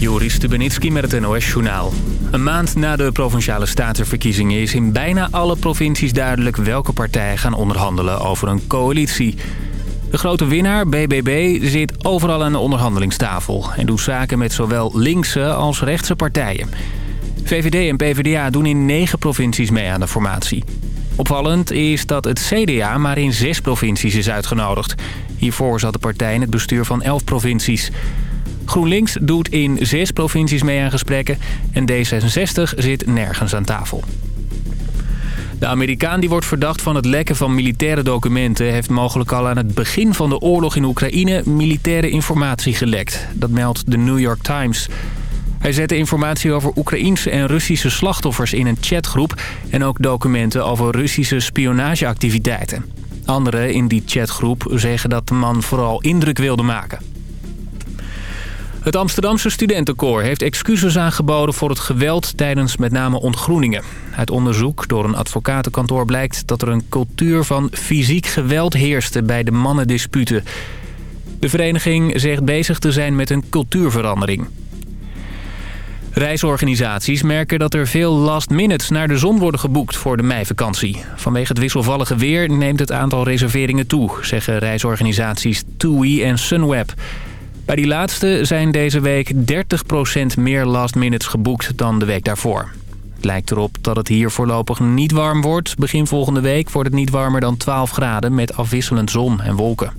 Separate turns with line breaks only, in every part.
Joris Stubenitski met het NOS-journaal. Een maand na de Provinciale Statenverkiezingen is in bijna alle provincies duidelijk... welke partijen gaan onderhandelen over een coalitie. De grote winnaar, BBB, zit overal aan de onderhandelingstafel... en doet zaken met zowel linkse als rechtse partijen. VVD en PvdA doen in negen provincies mee aan de formatie. Opvallend is dat het CDA maar in zes provincies is uitgenodigd. Hiervoor zat de partij in het bestuur van elf provincies... GroenLinks doet in zes provincies mee aan gesprekken en D66 zit nergens aan tafel. De Amerikaan die wordt verdacht van het lekken van militaire documenten... heeft mogelijk al aan het begin van de oorlog in Oekraïne militaire informatie gelekt. Dat meldt de New York Times. Hij zette informatie over Oekraïense en Russische slachtoffers in een chatgroep... en ook documenten over Russische spionageactiviteiten. Anderen in die chatgroep zeggen dat de man vooral indruk wilde maken. Het Amsterdamse studentenkoor heeft excuses aangeboden voor het geweld tijdens met name ontgroeningen. Uit onderzoek door een advocatenkantoor blijkt dat er een cultuur van fysiek geweld heerste bij de mannendisputen. De vereniging zegt bezig te zijn met een cultuurverandering. Reisorganisaties merken dat er veel last minutes naar de zon worden geboekt voor de meivakantie. Vanwege het wisselvallige weer neemt het aantal reserveringen toe, zeggen reisorganisaties TUI en Sunweb. Bij die laatste zijn deze week 30% meer last minutes geboekt dan de week daarvoor. Het lijkt erop dat het hier voorlopig niet warm wordt. Begin volgende week wordt het niet warmer dan 12 graden met afwisselend zon en wolken.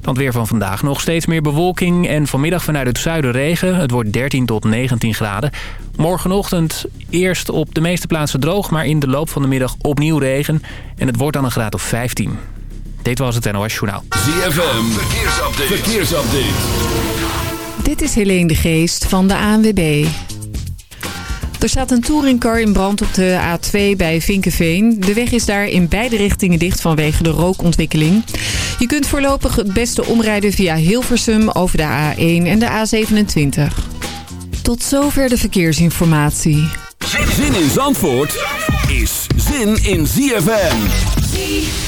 Dan weer van vandaag. Nog steeds meer bewolking en vanmiddag vanuit het zuiden regen. Het wordt 13 tot 19 graden. Morgenochtend eerst op de meeste plaatsen droog... maar in de loop van de middag opnieuw regen. En het wordt dan een graad of 15. Dit was het NOS Journaal.
ZFM, verkeersupdate. verkeersupdate.
Dit is Helene de Geest van de ANWB. Er staat een touringcar in brand op de A2 bij Vinkenveen. De weg is daar in beide richtingen dicht vanwege de rookontwikkeling. Je kunt voorlopig het beste omrijden via Hilversum over de A1 en de A27. Tot zover de verkeersinformatie.
Zin in Zandvoort is zin in ZFM.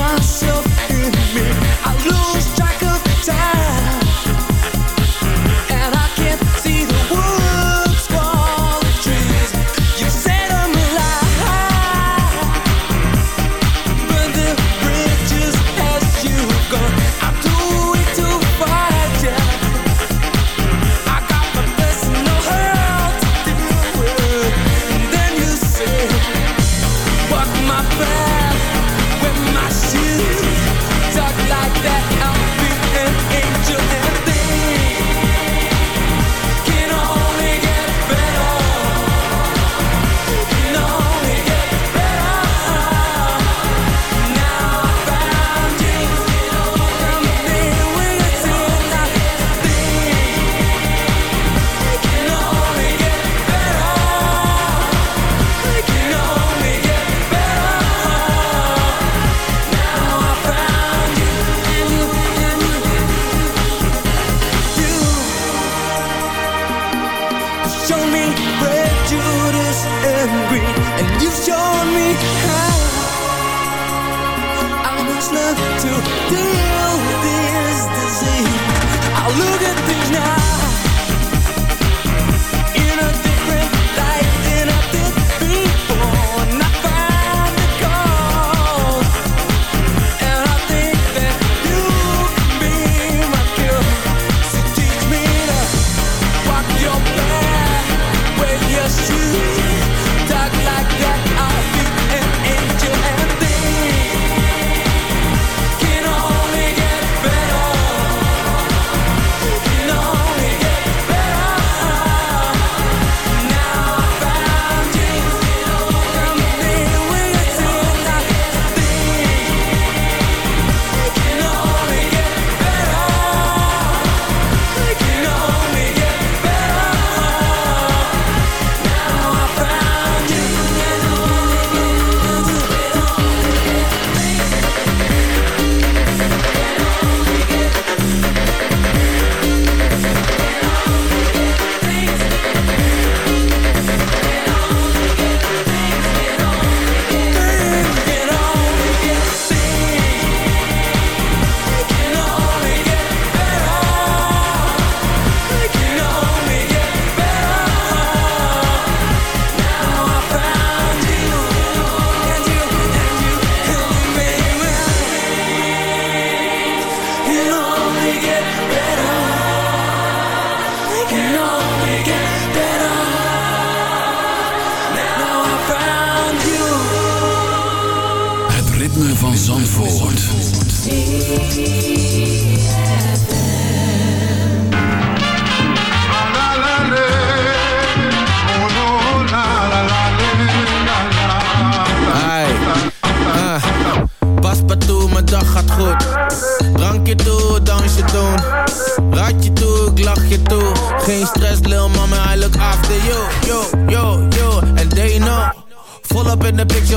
myself in me.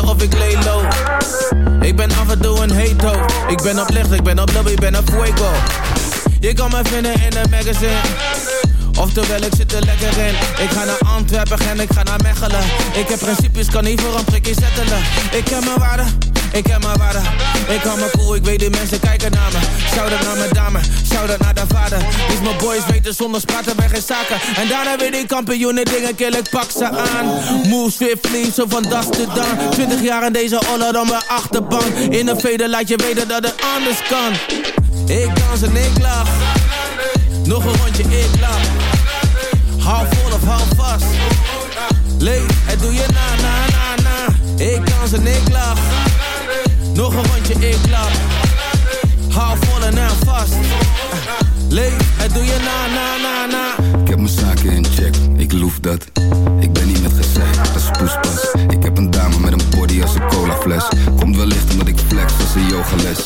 of ik lelo. Ik ben af en toe een heto. Ik ben op licht, ik ben op love, ik ben op fuego. Je kan me vinden in een magazine. Oftewel, ik zit er lekker in. Ik ga naar Antwerpen en ik ga naar Mechelen. Ik heb principes, kan niet voor een prikje zetten. Ik heb mijn waarde zonder spraten bij geen zaken. En daarna weer die kampioenen dingen kill, ik pak ze aan. Move swiftly, zo van das te dan. 20 jaar in deze honor dan mijn achterbank. In een veder laat je weten dat het anders kan. Ik dans en ik lach. Nog een rondje, ik lach. Hou vol of hou vast. Leef, het doe je na, na, na, na. Ik dans en ik lach Nog een rondje, ik klap. Hou vol en aan vast. Leef, het doe je na, na, na, na.
Ik heb mijn zaken in check, ik loef dat. Ik ben niet met gezeik, dat is. Ik heb een dame met een body als een cola fles. Komt wellicht omdat ik flex als een yogales.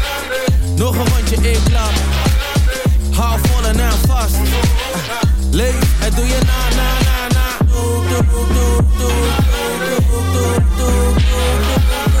nog een rondje, ik klap. Hou vol en aan vast. Leef, het doe je na, na, na, na. Doe, doe, doe, doe, doe, doe, doe,
see how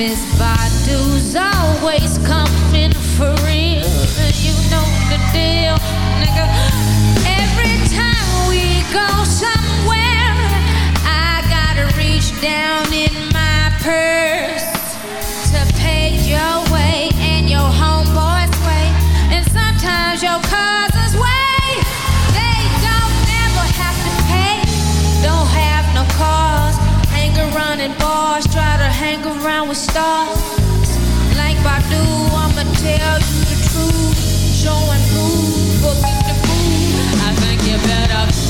Miss around with stars. Like Badu, I'ma tell you the truth. Show and prove. The food. I think you better.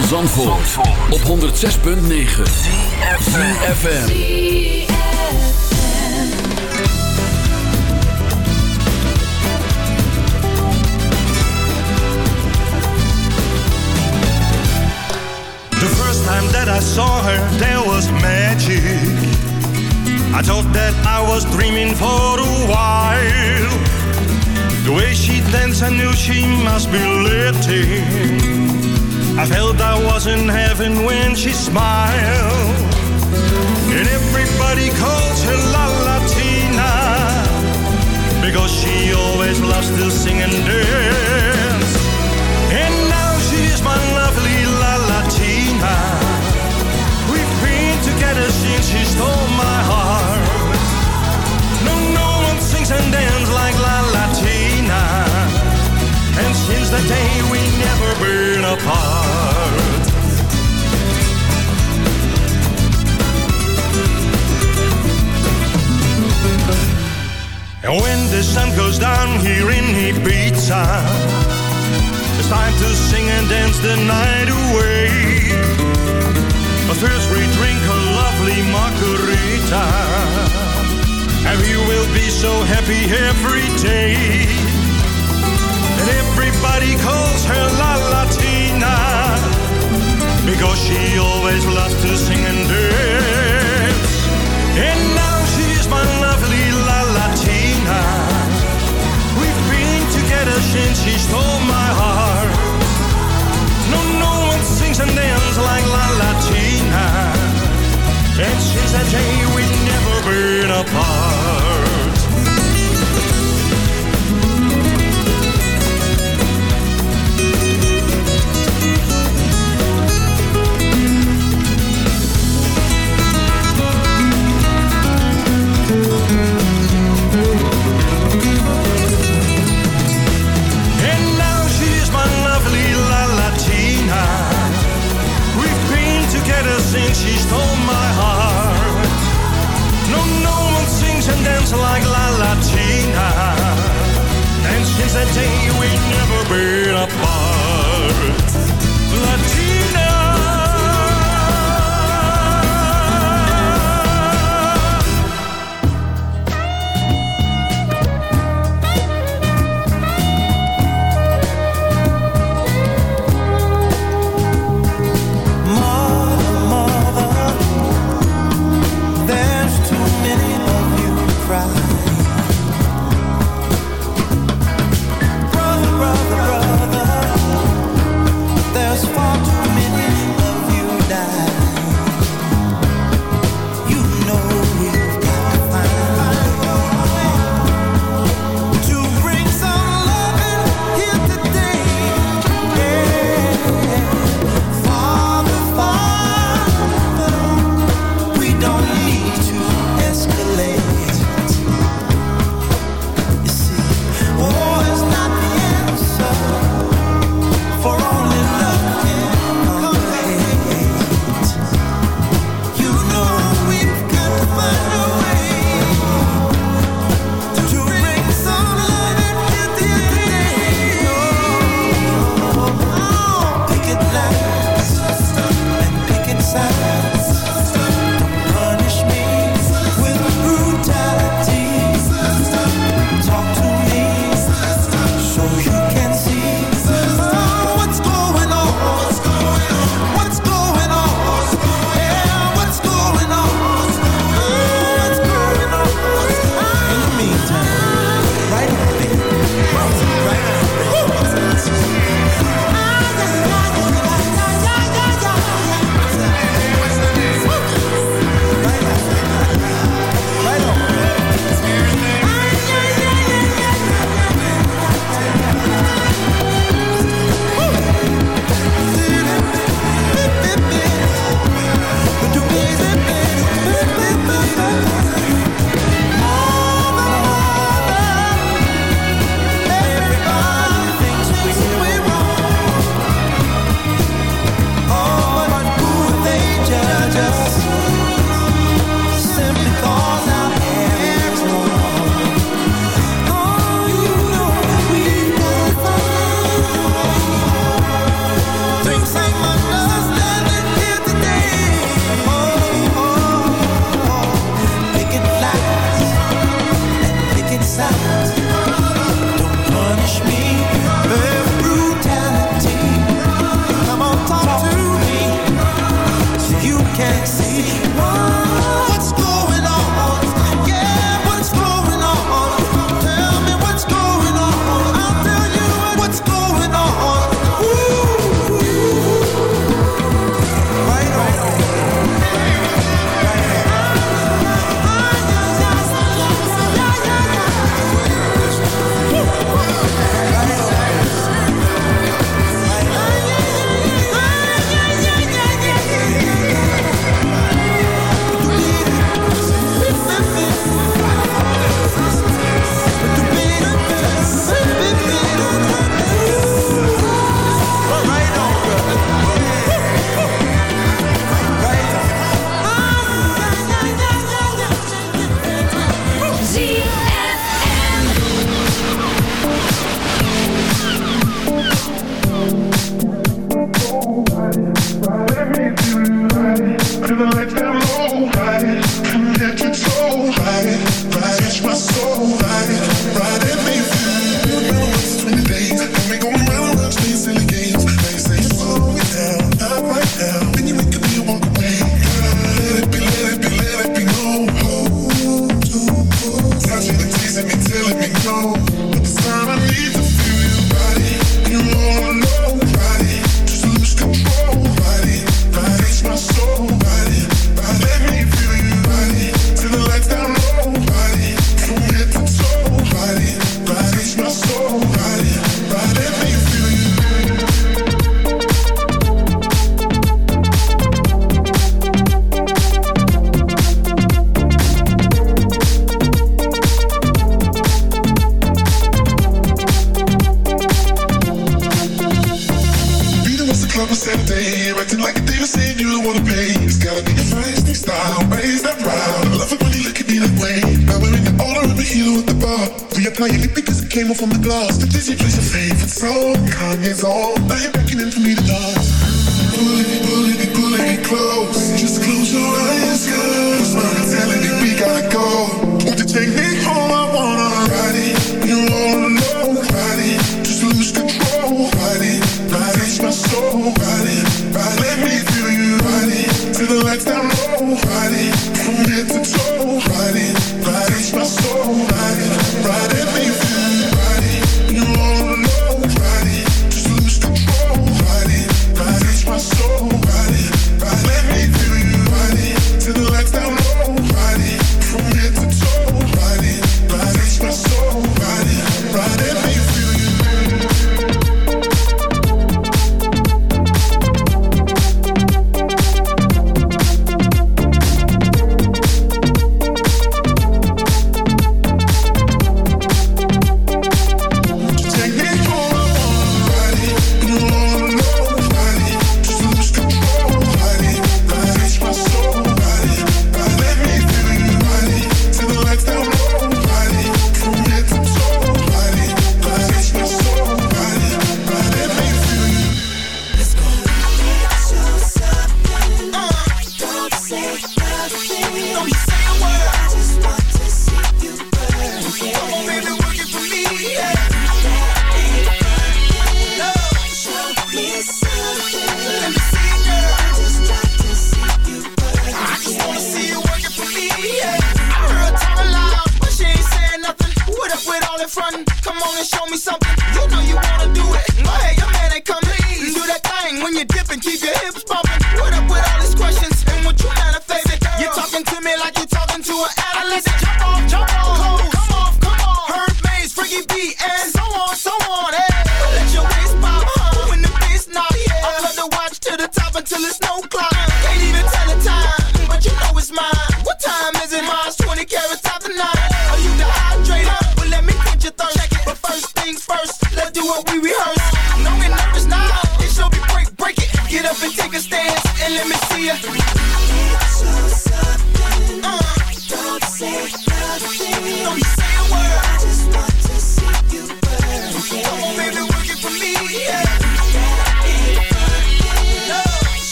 van Zandvoort, op 106.9 CFFM
The first time that I saw her, there was magic. I thought that I was dreaming for a while. The way she danced, I knew she must be litty I felt I was in heaven when she smiled. And everybody calls her La Latina because she always loves to sing and dance. And now she is my lovely La Latina. We've been together since she stole since that day we never been apart. And when the sun goes down here in Ibiza It's time to sing and dance the night away
time is all, baby.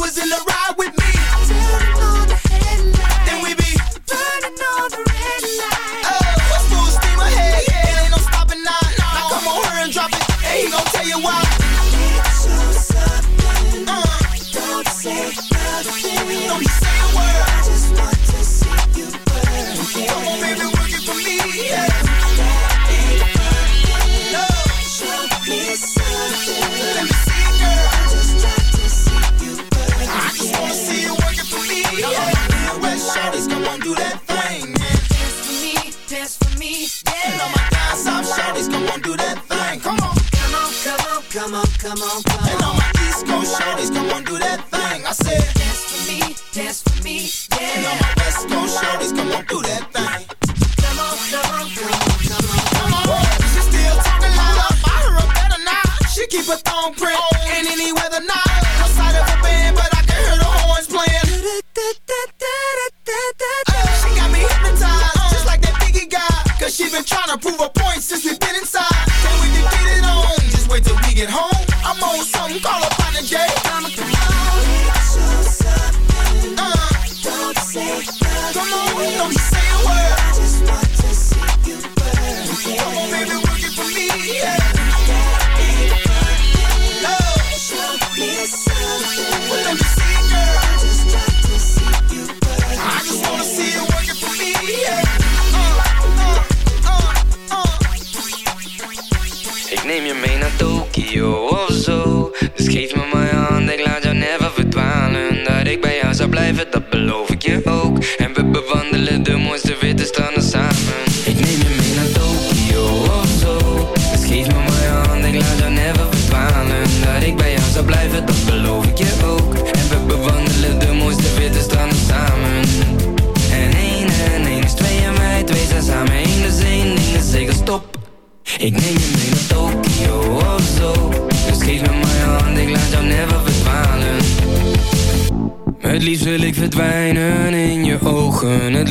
was in the ride with me. Then we be burning all the red lights. Uh, oh, full steam ahead. Yeah. Ain't no stopping now. Now come on, hurry and drop it. He gon' tell you why. Something. Uh. Don't say nothing. Don't come on, come on. And all my East Coast shorties, come on, do that thing. I said, dance for me, dance for me, yeah. And all my West Coast shorties, come on, do that thing. Come on, come on, come on, come on. Come on, come on. She still talking loud. I heard her better now. She keep a thong print oh. in any weather now. No of a band, but I can hear the horns playing. She got me hypnotized, just like that Biggie guy. She been trying to prove a point since we been inside.
live at the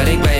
maar ik ben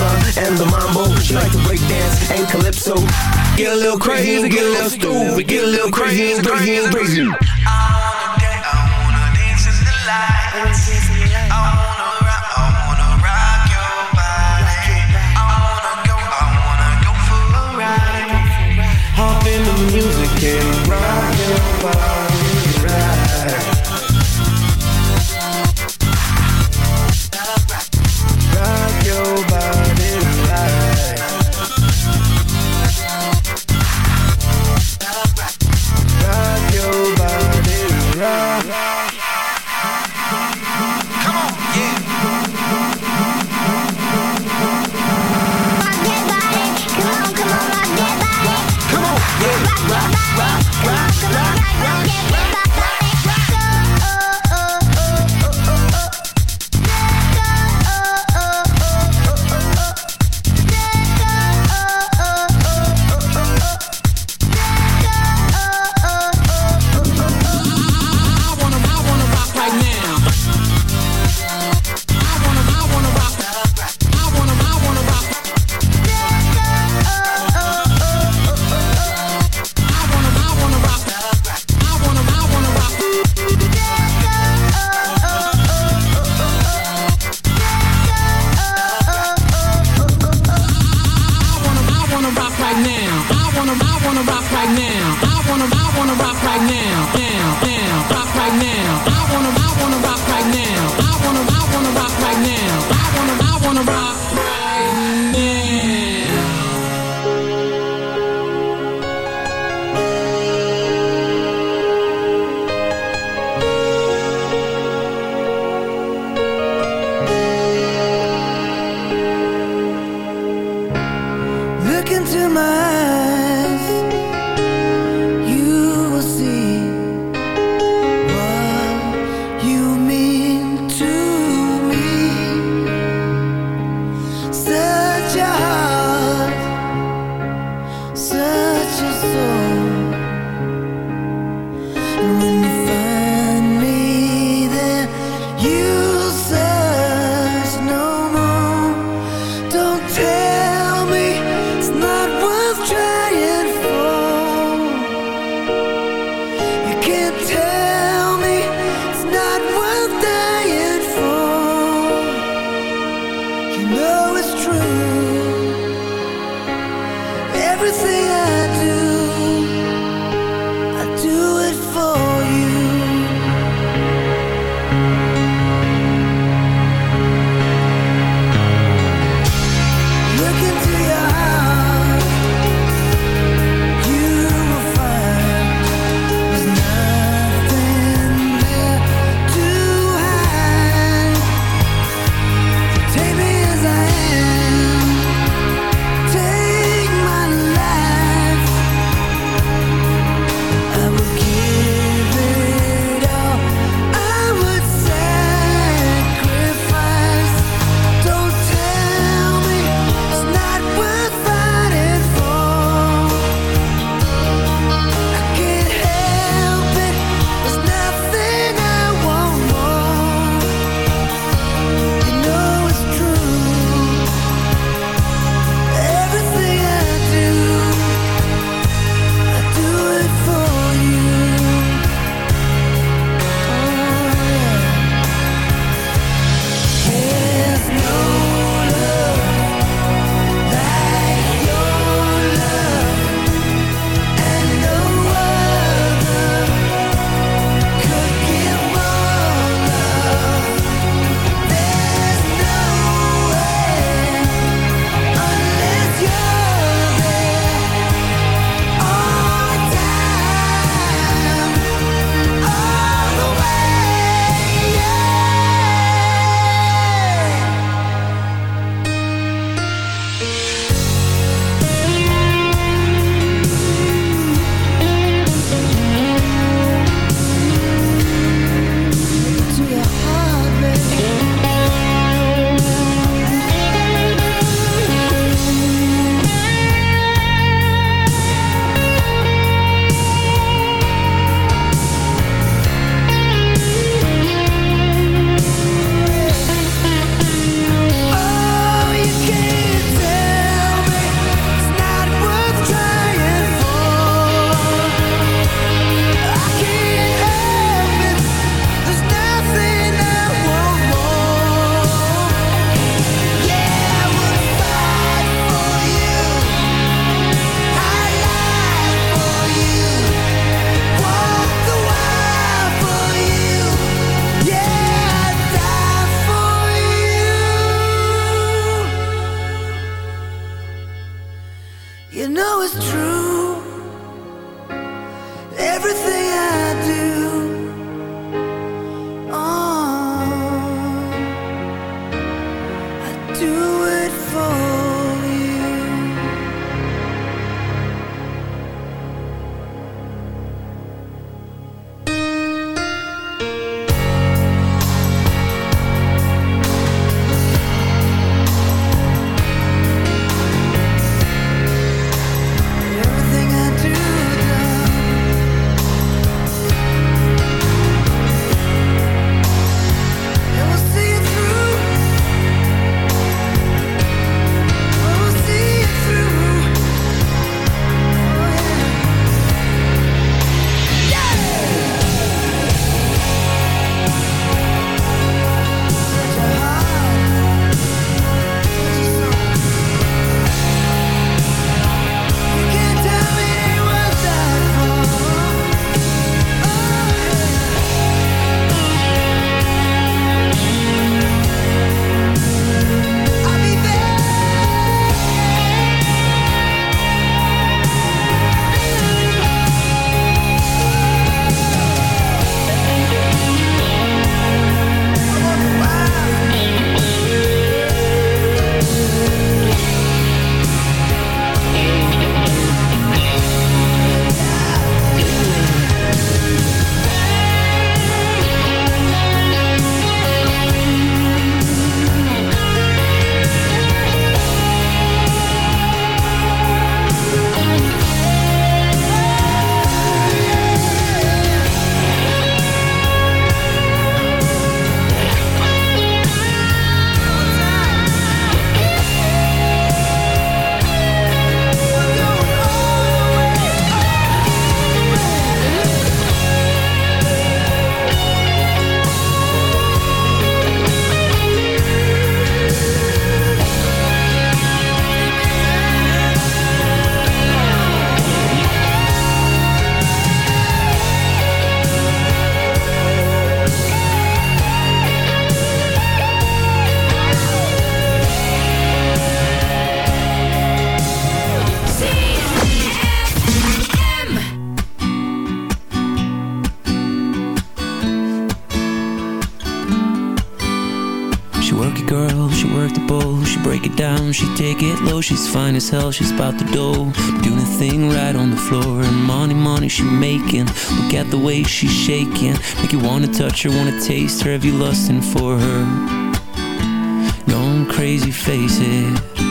samba and the mambo. She like to break dance and calypso.
Get a little crazy, get a little stupid, get a little crazy, crazy, crazy.
Hop in the music and rock your body,
everything I low She's fine as hell, she's about the dough. Doing a thing right on the floor And money, money she making. Look at the way she's shaking. Make you wanna touch her, wanna taste her Have you lusting for her? Going crazy, face it